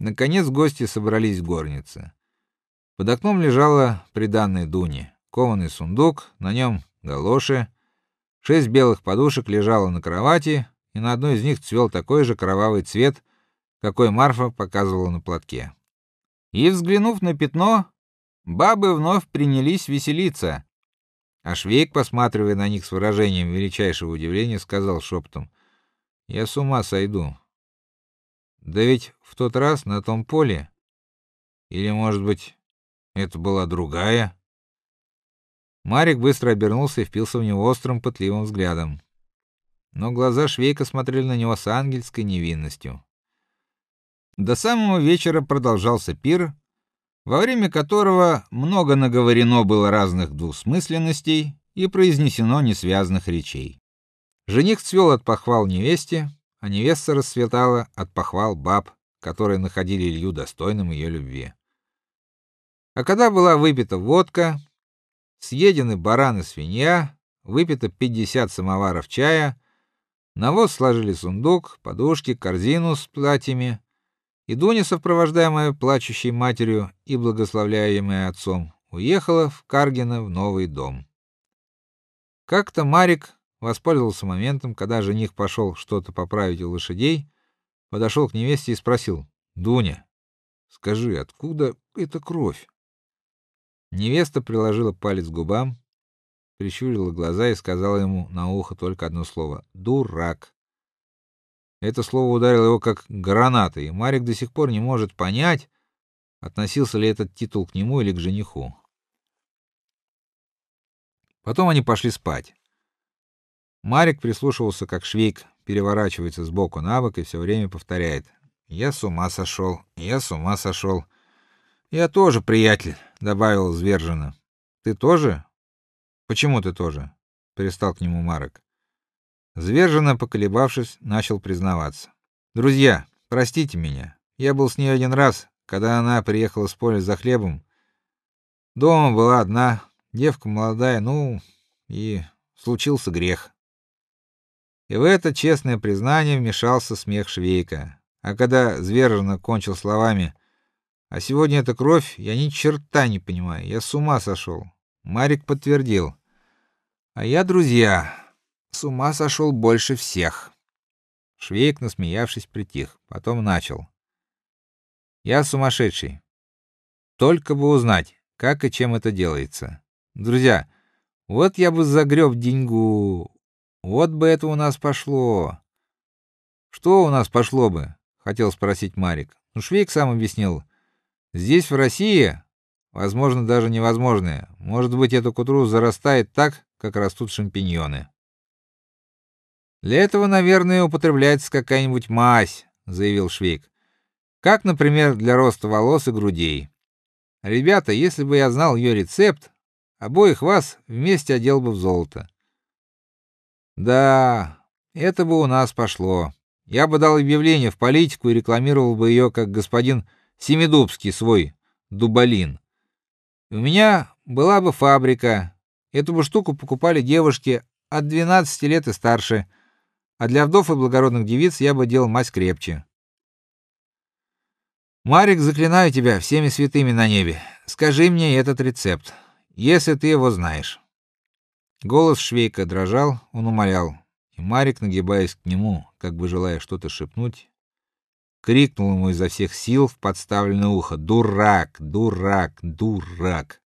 Наконец гости собрались в горнице. Под окном лежала приданная Дуне, кованый сундук, на нем галоши, шесть белых подушек лежало на кровати, и на одной из них цвел такой же кровавый цвет, какой Марфа показывала на платке. И взглянув на пятно, бабы вновь принялись веселиться. А Швейк, посматривая на них с выражением величайшего удивления, сказал шепотом: "Я с ума сойду. Да ведь в тот раз на том поле или, может быть, это была другая?" Марик быстро обернулся и впился в него острым пытливым взглядом. Но глаза Швейка смотрели на него с ангельской невинностью. До самого вечера продолжался пир, во время которого много наговорено было разных двусмысленностей и произнесено несвязных речей. Жених цвел от похвал невесте, а невеста расцветала от похвал баб, которые находили Илью достойным ее любви. А когда была выпита водка, съедены баран и свинья, выпито 50 самоваров чая, на воз сложили сундук, подушки, корзину с платьями, и Дуня, сопровождаемая плачущей матерью и благословляемая отцом, уехала в Каргино в новый дом. Как-то Марик воспользовался моментом, когда жених пошел что-то поправить у лошадей, подошел к невесте и спросил: "Дуня, скажи, откуда эта кровь?" Невеста приложила палец к губам, прищурила глаза и сказала ему на ухо только одно слово: "Дурак". Это слово ударило его как граната, и Марик до сих пор не может понять, относился ли этот титул к нему или к жениху. Потом они пошли спать. Марик прислушивался, как Швейк переворачивается с боку на бок и все время повторяет: "Я с ума сошел, я с ума сошел». "Я тоже, приятель", добавил зверженно. "Ты тоже? Почему ты тоже?" Перестал к нему Марик. Зверженно поколебавшись, начал признаваться. Друзья, простите меня. Я был с ней один раз, когда она приехала с поля за хлебом. Дома была одна, девка молодая, ну, и случился грех. И в это честное признание вмешался смех Швейка. А когда Зверженно кончил словами: "А сегодня эта кровь, я ни черта не понимаю, я с ума сошел. Марик подтвердил: "А я, друзья, с ума сошел больше всех. Швейк, насмеявшись, притих, потом начал: Я сумасшедший. Только бы узнать, как и чем это делается. Друзья, вот я бы загреб деньгу. Вот бы это у нас пошло. Что у нас пошло бы? хотел спросить Марик. Ну Швейк сам объяснил. Здесь в России возможно даже невозможное. Может быть, эта кутру зарастает так, как растут шампиньоны. Для этого, наверное, употребляется какая-нибудь мазь, заявил Швейк. Как, например, для роста волос и грудей. Ребята, если бы я знал ее рецепт, обоих вас вместе одел бы в золото. Да, это бы у нас пошло. Я бы дал объявление в политику и рекламировал бы ее как господин Семидубский свой дубалин. У меня была бы фабрика. Эту бы штуку покупали девушки от 12 лет и старше. А для вдов и благородных девиц я бы делал мазь крепче. Марик, заклинаю тебя всеми святыми на небе, скажи мне этот рецепт, если ты его знаешь. Голос Швейка дрожал, он умолял, и Марик, нагибаясь к нему, как бы желая что-то шепнуть, крикнул ему изо всех сил в подставленное ухо: "Дурак, дурак, дурак!"